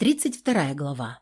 32 глава.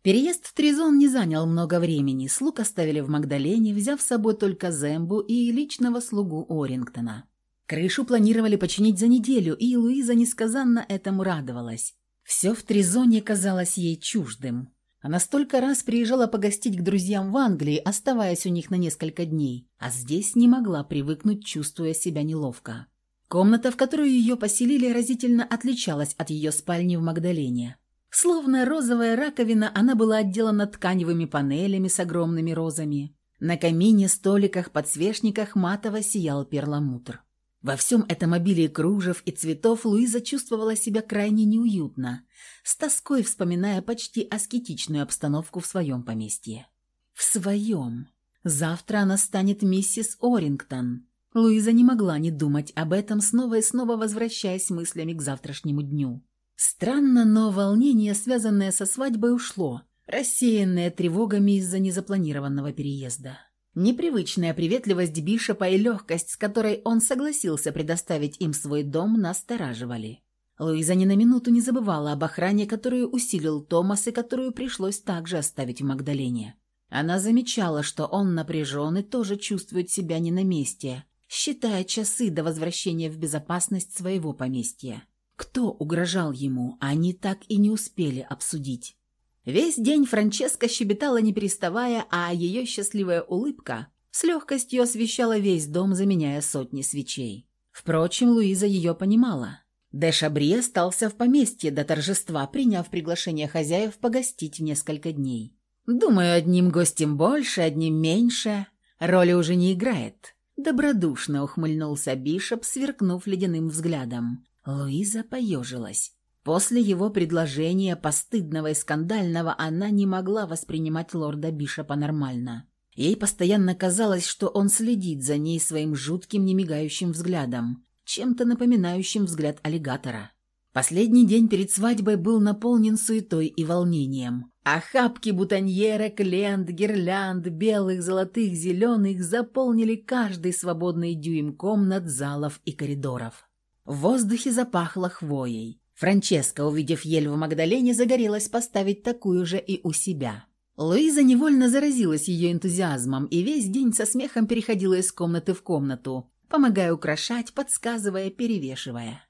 Переезд в Тризон не занял много времени. Слуг оставили в Магдалене, взяв с собой только Зембу и личного слугу Орингтона. Крышу планировали починить за неделю, и Луиза несказанно этому радовалась. Все в Тризоне казалось ей чуждым. Она столько раз приезжала погостить к друзьям в Англии, оставаясь у них на несколько дней, а здесь не могла привыкнуть, чувствуя себя неловко. Комната, в которую ее поселили, разительно отличалась от ее спальни в Магдалене. Словно розовая раковина, она была отделана тканевыми панелями с огромными розами. На камине, столиках, подсвечниках матово сиял перламутр. Во всем этом обилии кружев и цветов Луиза чувствовала себя крайне неуютно, с тоской вспоминая почти аскетичную обстановку в своем поместье. В своем. Завтра она станет миссис Орингтон. Луиза не могла не думать об этом, снова и снова возвращаясь мыслями к завтрашнему дню. Странно, но волнение, связанное со свадьбой, ушло, рассеянное тревогами из-за незапланированного переезда. Непривычная приветливость Бишопа и легкость, с которой он согласился предоставить им свой дом, настораживали. Луиза ни на минуту не забывала об охране, которую усилил Томас и которую пришлось также оставить в Магдалене. Она замечала, что он напряжен и тоже чувствует себя не на месте, считая часы до возвращения в безопасность своего поместья. Кто угрожал ему, они так и не успели обсудить. Весь день Франческа щебетала не переставая, а ее счастливая улыбка с легкостью освещала весь дом, заменяя сотни свечей. Впрочем, Луиза ее понимала. Де Шабри остался в поместье до торжества, приняв приглашение хозяев погостить несколько дней. «Думаю, одним гостем больше, одним меньше. Роли уже не играет», — добродушно ухмыльнулся Бишоп, сверкнув ледяным взглядом. Луиза поежилась. После его предложения, постыдного и скандального, она не могла воспринимать лорда Бишопа нормально. Ей постоянно казалось, что он следит за ней своим жутким, немигающим взглядом, чем-то напоминающим взгляд аллигатора. Последний день перед свадьбой был наполнен суетой и волнением. Охапки бутоньерок, лент, гирлянд, белых, золотых, зеленых заполнили каждый свободный дюйм комнат, залов и коридоров. В воздухе запахло хвоей. Франческа, увидев ель в Магдалене, загорелась поставить такую же и у себя. Луиза невольно заразилась ее энтузиазмом и весь день со смехом переходила из комнаты в комнату, помогая украшать, подсказывая, перевешивая.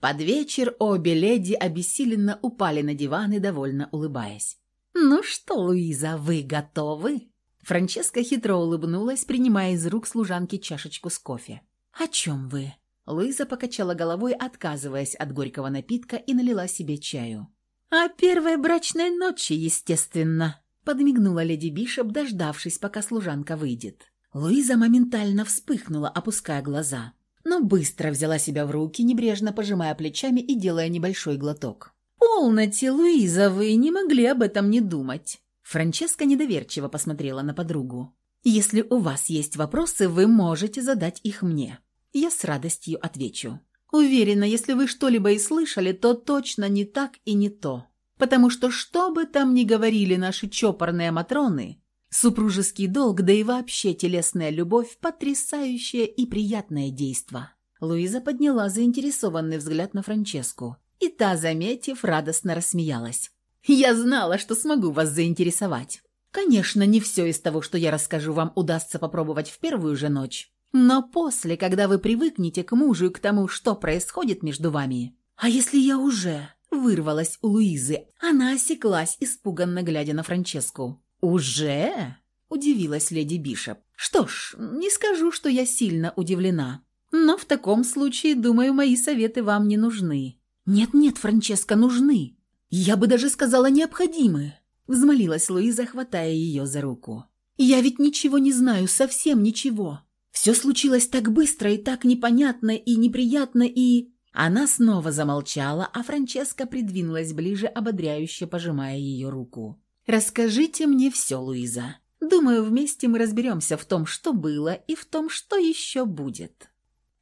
Под вечер обе леди обессиленно упали на диваны, довольно улыбаясь. «Ну что, Луиза, вы готовы?» Франческа хитро улыбнулась, принимая из рук служанки чашечку с кофе. «О чем вы?» Луиза покачала головой, отказываясь от горького напитка, и налила себе чаю. «О первой брачной ночи, естественно», — подмигнула леди Бишоп, дождавшись, пока служанка выйдет. Луиза моментально вспыхнула, опуская глаза, но быстро взяла себя в руки, небрежно пожимая плечами и делая небольшой глоток. «Полноте, Луиза, вы не могли об этом не думать». Франческа недоверчиво посмотрела на подругу. «Если у вас есть вопросы, вы можете задать их мне». Я с радостью отвечу. Уверена, если вы что-либо и слышали, то точно не так и не то. Потому что что бы там ни говорили наши чопорные матроны, супружеский долг, да и вообще телесная любовь – потрясающее и приятное действо. Луиза подняла заинтересованный взгляд на Франческу, и та, заметив, радостно рассмеялась. «Я знала, что смогу вас заинтересовать. Конечно, не все из того, что я расскажу вам, удастся попробовать в первую же ночь. Но после, когда вы привыкнете к мужу и к тому, что происходит между вами... А если я уже... Вырвалась у Луизы. Она осеклась, испуганно глядя на Франческу. «Уже?» – удивилась леди Бишоп. «Что ж, не скажу, что я сильно удивлена. Но в таком случае, думаю, мои советы вам не нужны». «Нет-нет, Франческа, нужны. Я бы даже сказала, необходимы», – взмолилась Луиза, хватая ее за руку. «Я ведь ничего не знаю, совсем ничего. Все случилось так быстро и так непонятно и неприятно и...» Она снова замолчала, а Франческа придвинулась ближе, ободряюще пожимая ее руку. «Расскажите мне все, Луиза. Думаю, вместе мы разберемся в том, что было, и в том, что еще будет».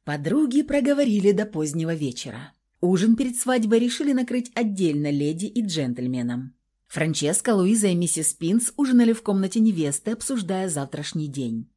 Подруги проговорили до позднего вечера. Ужин перед свадьбой решили накрыть отдельно леди и джентльменам. Франческа, Луиза и миссис Пинс ужинали в комнате невесты, обсуждая завтрашний день.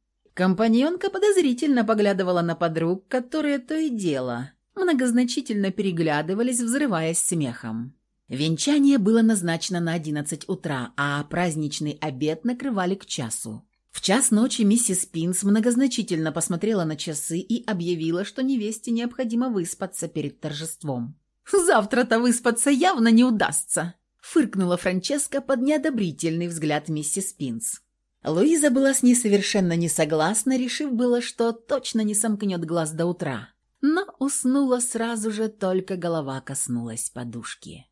Компаньонка подозрительно поглядывала на подруг, которые то и дело многозначительно переглядывались, взрываясь смехом. Венчание было назначено на 11 утра, а праздничный обед накрывали к часу. В час ночи миссис Пинс многозначительно посмотрела на часы и объявила, что невесте необходимо выспаться перед торжеством. «Завтра-то выспаться явно не удастся», – фыркнула Франческа под неодобрительный взгляд миссис Пинс. Луиза была с ней совершенно не согласна, решив было, что точно не сомкнет глаз до утра. Но уснула сразу же, только голова коснулась подушки.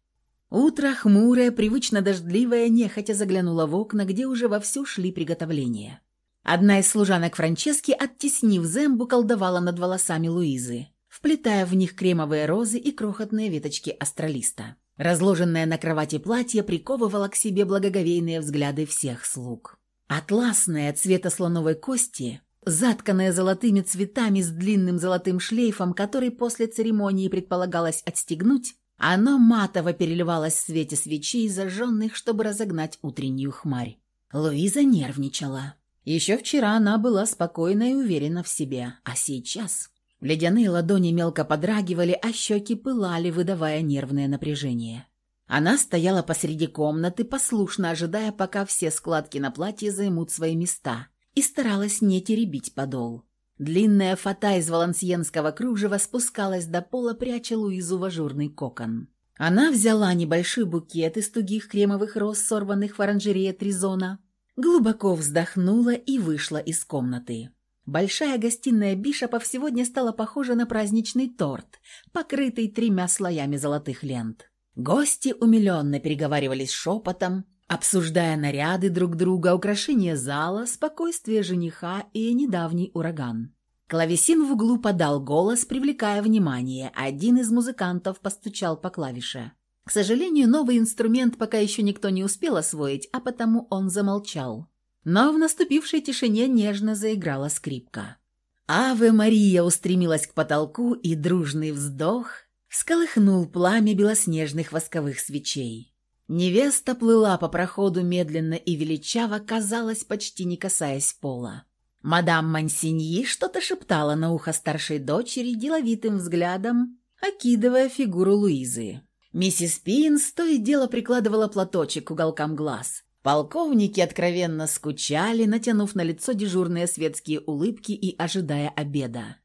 Утро хмурое, привычно дождливое, нехотя заглянула в окна, где уже вовсю шли приготовления. Одна из служанок Франчески, оттеснив Зембу, колдовала над волосами Луизы, вплетая в них кремовые розы и крохотные веточки астролиста. Разложенное на кровати платье приковывало к себе благоговейные взгляды всех слуг. Атласное цвета слоновой кости, затканное золотыми цветами с длинным золотым шлейфом, который после церемонии предполагалось отстегнуть, оно матово переливалось в свете свечей, зажженных, чтобы разогнать утреннюю хмарь. Луиза нервничала. Еще вчера она была спокойна и уверена в себе, а сейчас... Ледяные ладони мелко подрагивали, а щеки пылали, выдавая нервное напряжение. Она стояла посреди комнаты, послушно ожидая, пока все складки на платье займут свои места, и старалась не теребить подол. Длинная фата из валансьенского кружева спускалась до пола, пряча Луизу в ажурный кокон. Она взяла небольшой букет из тугих кремовых роз, сорванных в оранжерее Тризона, глубоко вздохнула и вышла из комнаты. Большая гостиная Бишопов сегодня стала похожа на праздничный торт, покрытый тремя слоями золотых лент. Гости умиленно переговаривались шепотом, обсуждая наряды друг друга, украшения зала, спокойствие жениха и недавний ураган. Клавесин в углу подал голос, привлекая внимание, один из музыкантов постучал по клавише. К сожалению, новый инструмент пока еще никто не успел освоить, а потому он замолчал. Но в наступившей тишине нежно заиграла скрипка. «Аве Мария» устремилась к потолку, и дружный вздох всколыхнул пламя белоснежных восковых свечей. Невеста плыла по проходу медленно и величаво, казалось, почти не касаясь пола. Мадам Мансиньи что-то шептала на ухо старшей дочери деловитым взглядом, окидывая фигуру Луизы. Миссис Пинс то и дело прикладывала платочек к уголкам глаз. Полковники откровенно скучали, натянув на лицо дежурные светские улыбки и ожидая обеда.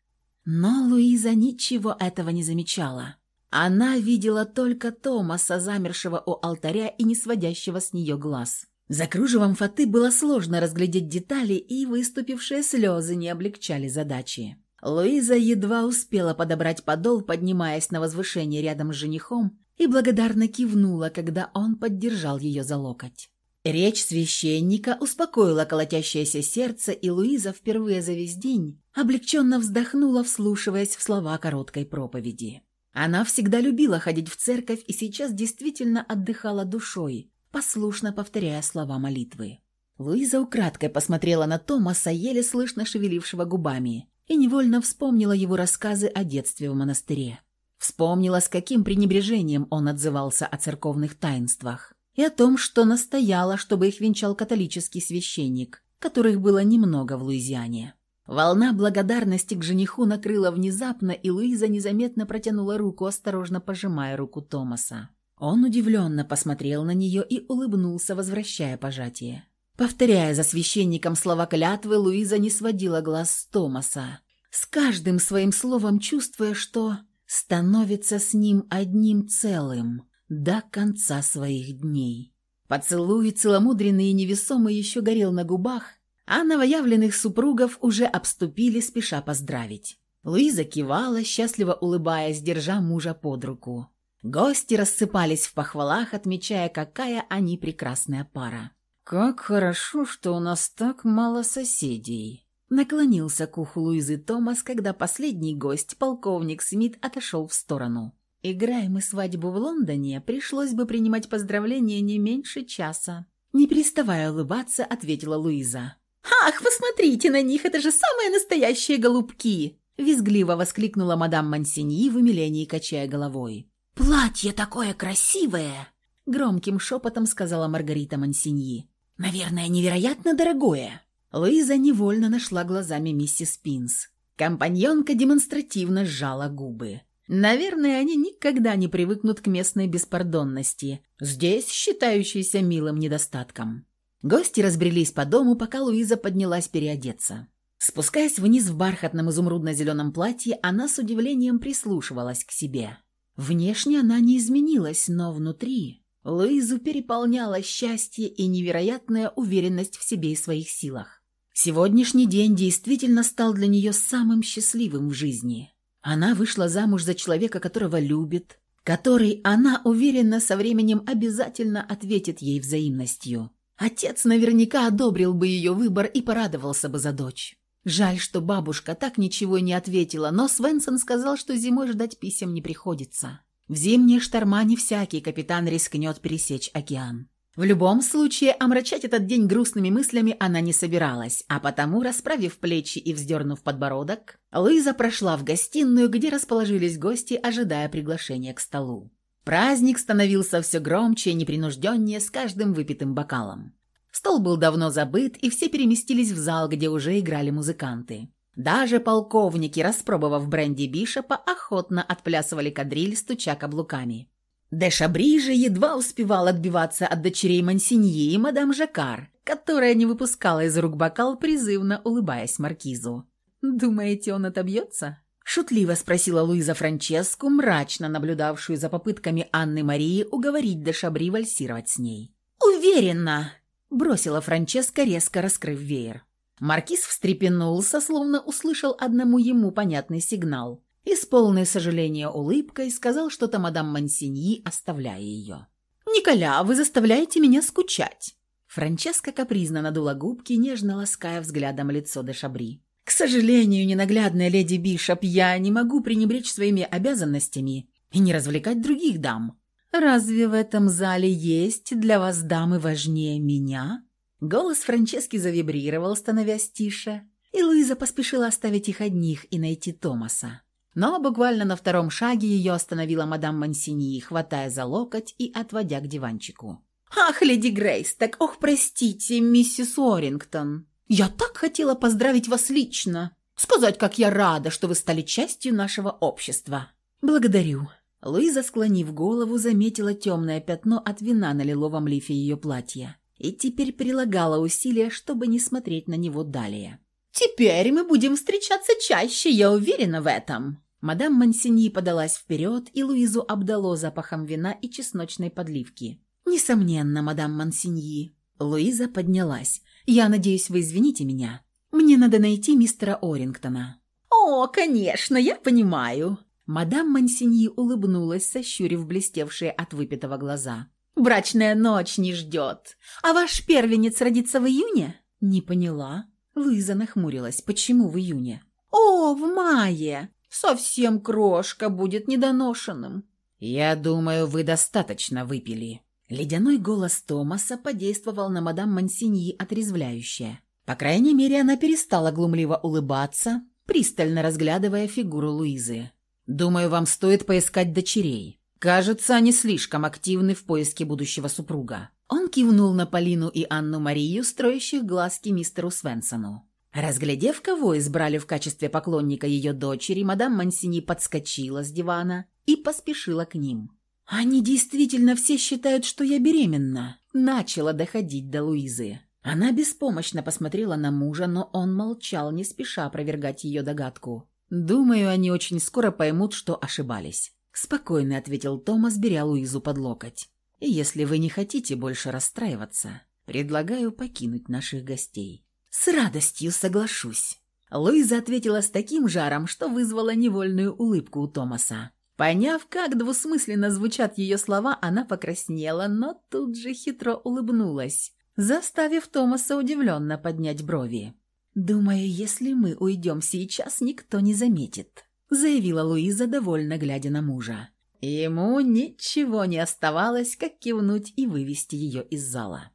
Но Луиза ничего этого не замечала. Она видела только Томаса, замершего у алтаря и не сводящего с нее глаз. За кружевом фаты было сложно разглядеть детали, и выступившие слезы не облегчали задачи. Луиза едва успела подобрать подол, поднимаясь на возвышение рядом с женихом, и благодарно кивнула, когда он поддержал ее за локоть. Речь священника успокоила колотящееся сердце, и Луиза впервые за весь день облегченно вздохнула, вслушиваясь в слова короткой проповеди. Она всегда любила ходить в церковь и сейчас действительно отдыхала душой, послушно повторяя слова молитвы. Луиза украдкой посмотрела на Томаса, еле слышно шевелившего губами, и невольно вспомнила его рассказы о детстве в монастыре. Вспомнила, с каким пренебрежением он отзывался о церковных таинствах, и о том, что настояла, чтобы их венчал католический священник, которых было немного в Луизиане. Волна благодарности к жениху накрыла внезапно, и Луиза незаметно протянула руку, осторожно пожимая руку Томаса. Он удивленно посмотрел на нее и улыбнулся, возвращая пожатие. Повторяя за священником слова клятвы, Луиза не сводила глаз с Томаса, с каждым своим словом чувствуя, что становится с ним одним целым до конца своих дней. Поцелуй, целомудренный и невесомый, еще горел на губах, а новоявленных супругов уже обступили, спеша поздравить. Луиза кивала, счастливо улыбаясь, держа мужа под руку. Гости рассыпались в похвалах, отмечая, какая они прекрасная пара. «Как хорошо, что у нас так мало соседей», — наклонился к уху Луизы Томас, когда последний гость, полковник Смит, отошел в сторону. «Играем мы свадьбу в Лондоне, пришлось бы принимать поздравления не меньше часа». Не переставая улыбаться, ответила Луиза. «Ах, посмотрите на них, это же самые настоящие голубки!» Визгливо воскликнула мадам Мансиньи в умилении, качая головой. «Платье такое красивое!» Громким шепотом сказала Маргарита Мансиньи. «Наверное, невероятно дорогое!» Луиза невольно нашла глазами миссис Пинс. Компаньонка демонстративно сжала губы. Наверное, они никогда не привыкнут к местной беспардонности, здесь считающейся милым недостатком. Гости разбрелись по дому, пока Луиза поднялась переодеться. Спускаясь вниз в бархатном изумрудно-зеленом платье, она с удивлением прислушивалась к себе. Внешне она не изменилась, но внутри... Луизу переполняло счастье и невероятная уверенность в себе и своих силах. Сегодняшний день действительно стал для нее самым счастливым в жизни. Она вышла замуж за человека, которого любит, который, она уверена, со временем обязательно ответит ей взаимностью. Отец наверняка одобрил бы ее выбор и порадовался бы за дочь. Жаль, что бабушка так ничего не ответила, но Свенсон сказал, что зимой ждать писем не приходится. В зимние шторма не всякий капитан рискнет пересечь океан. В любом случае, омрачать этот день грустными мыслями она не собиралась, а потому, расправив плечи и вздернув подбородок, Луиза прошла в гостиную, где расположились гости, ожидая приглашения к столу. Праздник становился все громче и непринужденнее с каждым выпитым бокалом. Стол был давно забыт, и все переместились в зал, где уже играли музыканты. Даже полковники, распробовав бренди Бишопа, охотно отплясывали кадриль, стуча каблуками. Де Шабри же едва успевал отбиваться от дочерей Мансиньи и мадам Жакар, которая не выпускала из рук бокал, призывно улыбаясь маркизу. «Думаете, он отобьется?» Шутливо спросила Луиза Франческу, мрачно наблюдавшую за попытками Анны Марии уговорить де Шабри вальсировать с ней. «Уверена!» – бросила Франческа, резко раскрыв веер. Маркиз встрепенулся, словно услышал одному ему понятный сигнал, и с полной сожаления улыбкой сказал что-то мадам Мансиньи, оставляя ее. «Николя, вы заставляете меня скучать!» Франческа капризно надула губки, нежно лаская взглядом лицо де Шабри. «К сожалению, ненаглядная леди Бишоп, я не могу пренебречь своими обязанностями и не развлекать других дам. Разве в этом зале есть для вас дамы важнее меня?» Голос Франчески завибрировал, становясь тише, и Луиза поспешила оставить их одних и найти Томаса. Но буквально на втором шаге ее остановила мадам Мансини, хватая за локоть и отводя к диванчику. «Ах, леди Грейс, так ох, простите, миссис Уоррингтон. Я так хотела поздравить вас лично, сказать, как я рада, что вы стали частью нашего общества». «Благодарю». Луиза, склонив голову, заметила темное пятно от вина на лиловом лифе ее платья и теперь прилагала усилия, чтобы не смотреть на него далее. «Теперь мы будем встречаться чаще, я уверена в этом». Мадам Мансини подалась вперед, и Луизу обдало запахом вина и чесночной подливки. «Несомненно, мадам Мансиньи». Луиза поднялась. «Я надеюсь, вы извините меня. Мне надо найти мистера Орингтона». «О, конечно, я понимаю». Мадам Мансиньи улыбнулась, сощурив блестевшие от выпитого глаза. Брачная ночь не ждет. А ваш первенец родится в июне?» «Не поняла». Луиза нахмурилась. «Почему в июне?» «О, в мае. Совсем крошка будет недоношенным». «Я думаю, вы достаточно выпили». Ледяной голос Томаса подействовал на мадам Мансиньи отрезвляюще. По крайней мере, она перестала глумливо улыбаться, пристально разглядывая фигуру Луизы. «Думаю, вам стоит поискать дочерей. Кажется, они слишком активны в поиске будущего супруга. Он кивнул на Полину и Анну Марию, строящих глазки мистеру Свенсону. Разглядев, кого избрали в качестве поклонника ее дочери, мадам Мансини подскочила с дивана и поспешила к ним. «Они действительно все считают, что я беременна», — начала доходить до Луизы. Она беспомощно посмотрела на мужа, но он молчал, не спеша опровергать ее догадку. «Думаю, они очень скоро поймут, что ошибались». Спокойно ответил Томас, беря Луизу под локоть. Если вы не хотите больше расстраиваться, предлагаю покинуть наших гостей. С радостью соглашусь. Луиза ответила с таким жаром, что вызвала невольную улыбку у Томаса. Поняв, как двусмысленно звучат ее слова, она покраснела, но тут же хитро улыбнулась, заставив Томаса удивленно поднять брови. «Думаю, если мы уйдем сейчас, никто не заметит», заявила Луиза, довольно глядя на мужа. Ему ничего не оставалось, как кивнуть и вывести ее из зала.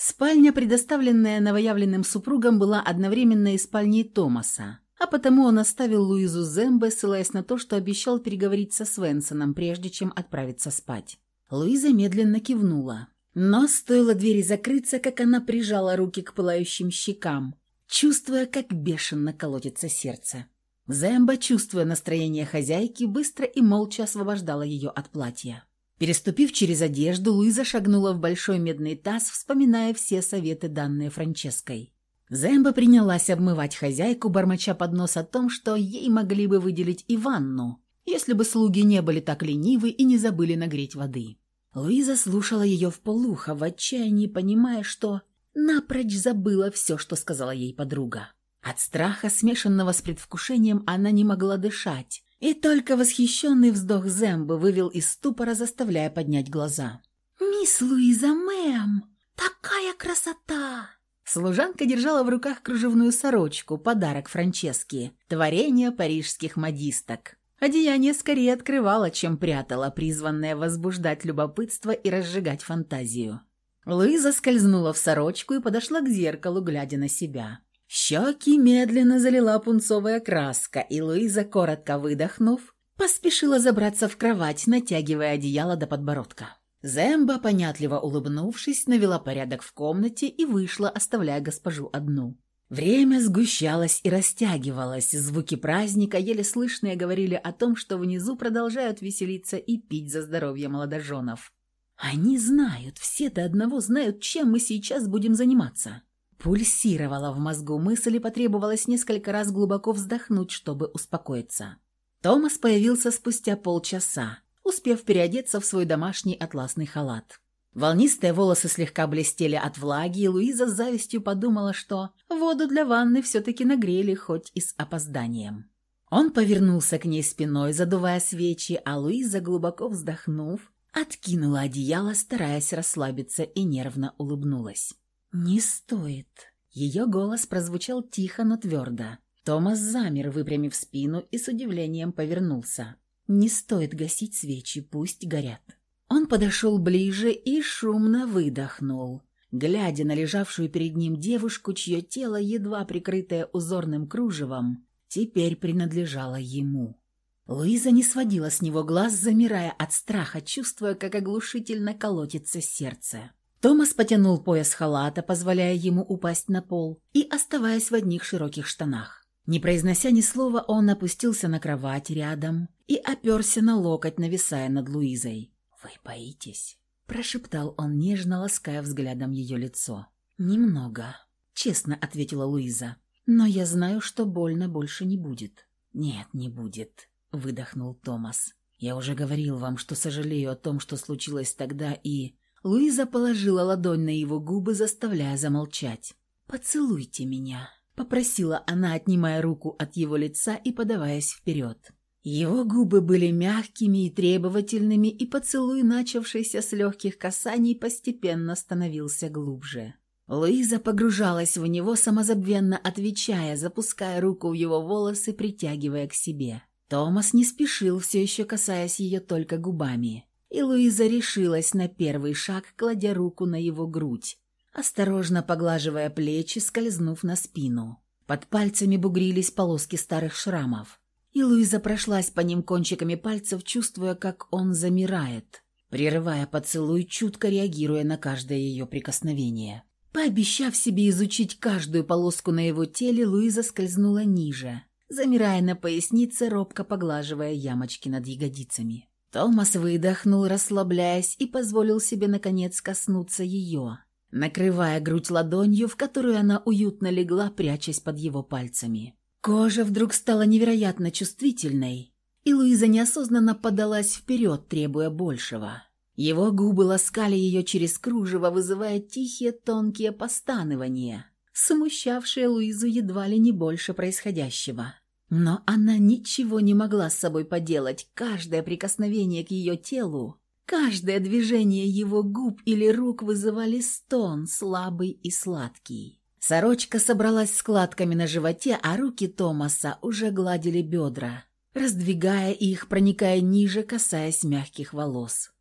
Спальня, предоставленная новоявленным супругом, была одновременно и спальней Томаса, а потому он оставил Луизу Зембе, ссылаясь на то, что обещал переговорить со Свенсоном, прежде чем отправиться спать. Луиза медленно кивнула. Но стоило двери закрыться, как она прижала руки к пылающим щекам, чувствуя, как бешено колотится сердце. Зэмба, чувствуя настроение хозяйки, быстро и молча освобождала ее от платья. Переступив через одежду, Луиза шагнула в большой медный таз, вспоминая все советы, данные Франческой. Зэмба принялась обмывать хозяйку, бормоча под нос о том, что ей могли бы выделить и ванну, если бы слуги не были так ленивы и не забыли нагреть воды. Луиза слушала ее в полухо, в отчаянии понимая, что напрочь забыла все, что сказала ей подруга. От страха, смешанного с предвкушением, она не могла дышать, и только восхищенный вздох Зэмбы вывел из ступора, заставляя поднять глаза. «Мисс Луиза, мэм, такая красота!» Служанка держала в руках кружевную сорочку, подарок Франческе, творение парижских модисток. Одеяние скорее открывало, чем прятало, призванное возбуждать любопытство и разжигать фантазию. Луиза скользнула в сорочку и подошла к зеркалу, глядя на себя. Щеки медленно залила пунцовая краска, и Луиза, коротко выдохнув, поспешила забраться в кровать, натягивая одеяло до подбородка. Земба, понятливо улыбнувшись, навела порядок в комнате и вышла, оставляя госпожу одну. Время сгущалось и растягивалось, звуки праздника, еле слышные, говорили о том, что внизу продолжают веселиться и пить за здоровье молодоженов. «Они знают, все до одного знают, чем мы сейчас будем заниматься». Пульсировала в мозгу мысль и потребовалось несколько раз глубоко вздохнуть, чтобы успокоиться. Томас появился спустя полчаса успев переодеться в свой домашний атласный халат. Волнистые волосы слегка блестели от влаги, и Луиза с завистью подумала, что воду для ванны все-таки нагрели, хоть и с опозданием. Он повернулся к ней спиной, задувая свечи, а Луиза, глубоко вздохнув, откинула одеяло, стараясь расслабиться, и нервно улыбнулась. «Не стоит». Ее голос прозвучал тихо, но твердо. Томас замер, выпрямив спину, и с удивлением повернулся. Не стоит гасить свечи, пусть горят. Он подошел ближе и шумно выдохнул, глядя на лежавшую перед ним девушку, чье тело, едва прикрытое узорным кружевом, теперь принадлежало ему. Луиза не сводила с него глаз, замирая от страха, чувствуя, как оглушительно колотится сердце. Томас потянул пояс халата, позволяя ему упасть на пол, и оставаясь в одних широких штанах. Не произнося ни слова, он опустился на кровать рядом и оперся на локоть, нависая над Луизой. «Вы боитесь?» – прошептал он, нежно лаская взглядом ее лицо. «Немного», – честно ответила Луиза. «Но я знаю, что больно больше не будет». «Нет, не будет», – выдохнул Томас. «Я уже говорил вам, что сожалею о том, что случилось тогда, и...» Луиза положила ладонь на его губы, заставляя замолчать. «Поцелуйте меня», попросила она, отнимая руку от его лица и подаваясь вперед. Его губы были мягкими и требовательными, и поцелуй, начавшийся с легких касаний, постепенно становился глубже. Луиза погружалась в него, самозабвенно отвечая, запуская руку в его волосы, притягивая к себе. Томас не спешил, все еще касаясь ее только губами. И Луиза решилась на первый шаг, кладя руку на его грудь, осторожно поглаживая плечи, скользнув на спину. Под пальцами бугрились полоски старых шрамов. И Луиза прошлась по ним кончиками пальцев, чувствуя, как он замирает, прерывая поцелуй, чутко реагируя на каждое ее прикосновение. Пообещав себе изучить каждую полоску на его теле, Луиза скользнула ниже, замирая на пояснице, робко поглаживая ямочки над ягодицами. Томас выдохнул, расслабляясь, и позволил себе, наконец, коснуться ее, накрывая грудь ладонью, в которую она уютно легла, прячась под его пальцами. Кожа вдруг стала невероятно чувствительной, и Луиза неосознанно подалась вперед, требуя большего. Его губы ласкали ее через кружево, вызывая тихие тонкие постанывания, смущавшие Луизу едва ли не больше происходящего. Но она ничего не могла с собой поделать, каждое прикосновение к ее телу Каждое движение его губ или рук вызывали стон, слабый и сладкий. Сорочка собралась складками на животе, а руки Томаса уже гладили бедра, раздвигая их, проникая ниже, касаясь мягких волос.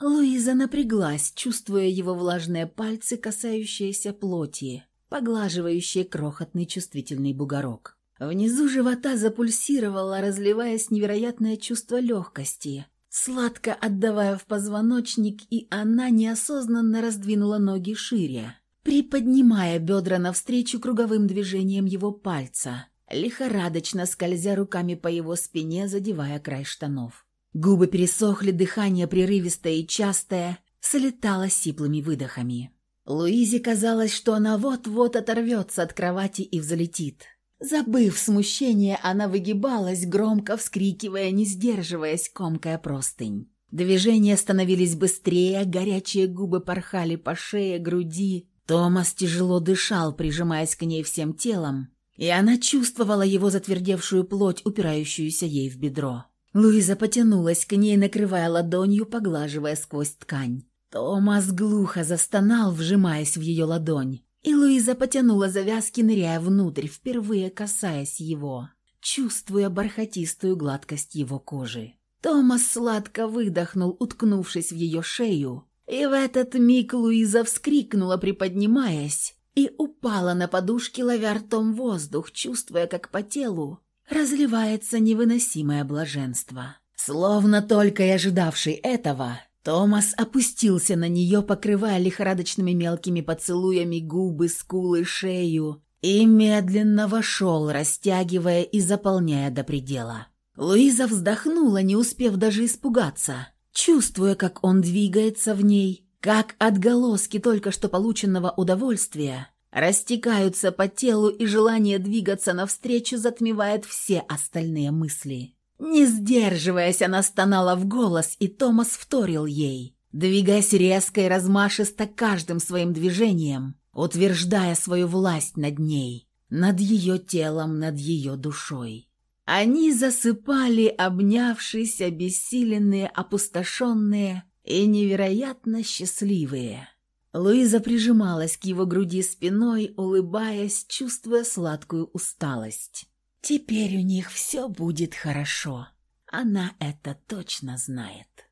Луиза напряглась, чувствуя его влажные пальцы, касающиеся плоти, поглаживающие крохотный чувствительный бугорок. Внизу живота запульсировало, разливаясь невероятное чувство легкости, сладко отдавая в позвоночник, и она неосознанно раздвинула ноги шире, приподнимая бедра навстречу круговым движением его пальца, лихорадочно скользя руками по его спине, задевая край штанов. Губы пересохли, дыхание прерывистое и частое, слетало сиплыми выдохами. Луизе казалось, что она вот-вот оторвется от кровати и взлетит. Забыв смущение, она выгибалась, громко вскрикивая, не сдерживаясь, комкая простынь. Движения становились быстрее, горячие губы порхали по шее, груди. Томас тяжело дышал, прижимаясь к ней всем телом, и она чувствовала его затвердевшую плоть, упирающуюся ей в бедро. Луиза потянулась к ней, накрывая ладонью, поглаживая сквозь ткань. Томас глухо застонал, вжимаясь в ее ладонь, и Луиза потянула завязки, ныряя внутрь, впервые касаясь его, чувствуя бархатистую гладкость его кожи. Томас сладко выдохнул, уткнувшись в ее шею, и в этот миг Луиза вскрикнула, приподнимаясь, и упала на подушке, ловя ртом воздух, чувствуя, как по телу разливается невыносимое блаженство. Словно только и ожидавший этого, Томас опустился на нее, покрывая лихорадочными мелкими поцелуями губы, скулы, шею, и медленно вошел, растягивая и заполняя до предела. Луиза вздохнула, не успев даже испугаться, чувствуя, как он двигается в ней, как отголоски только что полученного удовольствия растекаются по телу, и желание двигаться навстречу затмевает все остальные мысли. Не сдерживаясь, она стонала в голос, и Томас вторил ей, двигаясь резко и размашисто каждым своим движением, утверждая свою власть над ней, над ее телом, над ее душой. Они засыпали, обнявшись, обессиленные, опустошенные и невероятно счастливые. Луиза прижималась к его груди спиной, улыбаясь, чувствуя сладкую усталость. Теперь у них все будет хорошо. Она это точно знает.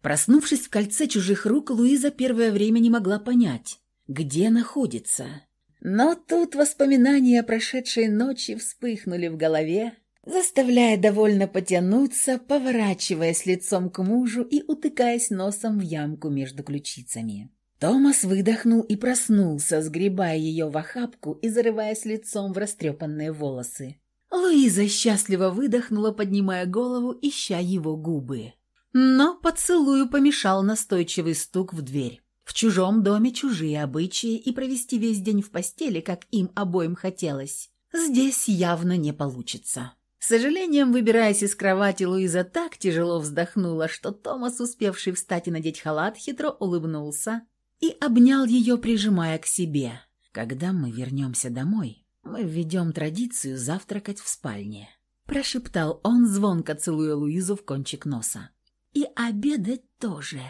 Проснувшись в кольце чужих рук, Луиза первое время не могла понять, где находится. Но тут воспоминания о прошедшей ночи вспыхнули в голове, заставляя довольно потянуться, поворачиваясь лицом к мужу и утыкаясь носом в ямку между ключицами. Томас выдохнул и проснулся, сгребая ее в охапку и зарываясь лицом в растрепанные волосы. Луиза счастливо выдохнула, поднимая голову, ища его губы. Но поцелую помешал настойчивый стук в дверь. В чужом доме чужие обычаи, и провести весь день в постели, как им обоим хотелось, здесь явно не получится. С сожалением, выбираясь из кровати, Луиза так тяжело вздохнула, что Томас, успевший встать и надеть халат, хитро улыбнулся и обнял ее, прижимая к себе. «Когда мы вернемся домой, мы введем традицию завтракать в спальне», прошептал он, звонко целуя Луизу в кончик носа. «И обедать тоже»,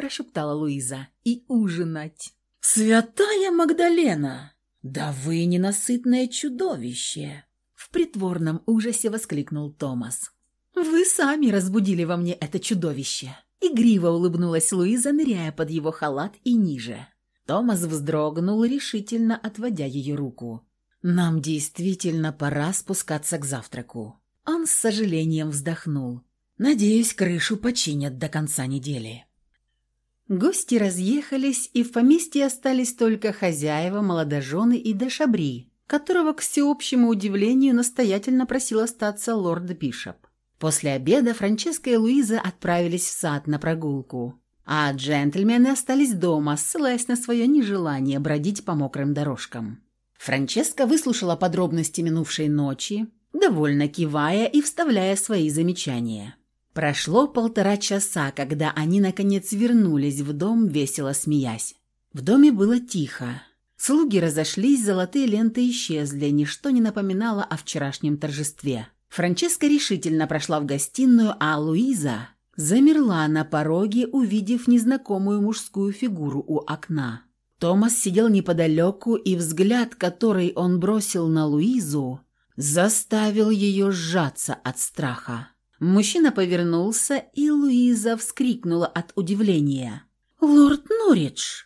прошептала Луиза, «и ужинать». «Святая Магдалена! Да вы ненасытное чудовище!» В притворном ужасе воскликнул Томас. «Вы сами разбудили во мне это чудовище!» Игриво улыбнулась Луиза, ныряя под его халат и ниже. Томас вздрогнул, решительно отводя ее руку. «Нам действительно пора спускаться к завтраку». Он с сожалением вздохнул. «Надеюсь, крышу починят до конца недели». Гости разъехались, и в поместье остались только хозяева, молодожены и Дешабри, которого, к всеобщему удивлению, настоятельно просил остаться лорд Бишоп. После обеда Франческа и Луиза отправились в сад на прогулку, а джентльмены остались дома, ссылаясь на свое нежелание бродить по мокрым дорожкам. Франческа выслушала подробности минувшей ночи, довольно кивая и вставляя свои замечания. Прошло полтора часа, когда они, наконец, вернулись в дом, весело смеясь. В доме было тихо. Слуги разошлись, золотые ленты исчезли, ничто не напоминало о вчерашнем торжестве. Франческа решительно прошла в гостиную, а Луиза замерла на пороге, увидев незнакомую мужскую фигуру у окна. Томас сидел неподалеку, и взгляд, который он бросил на Луизу, заставил ее сжаться от страха. Мужчина повернулся, и Луиза вскрикнула от удивления. «Лорд Норридж!»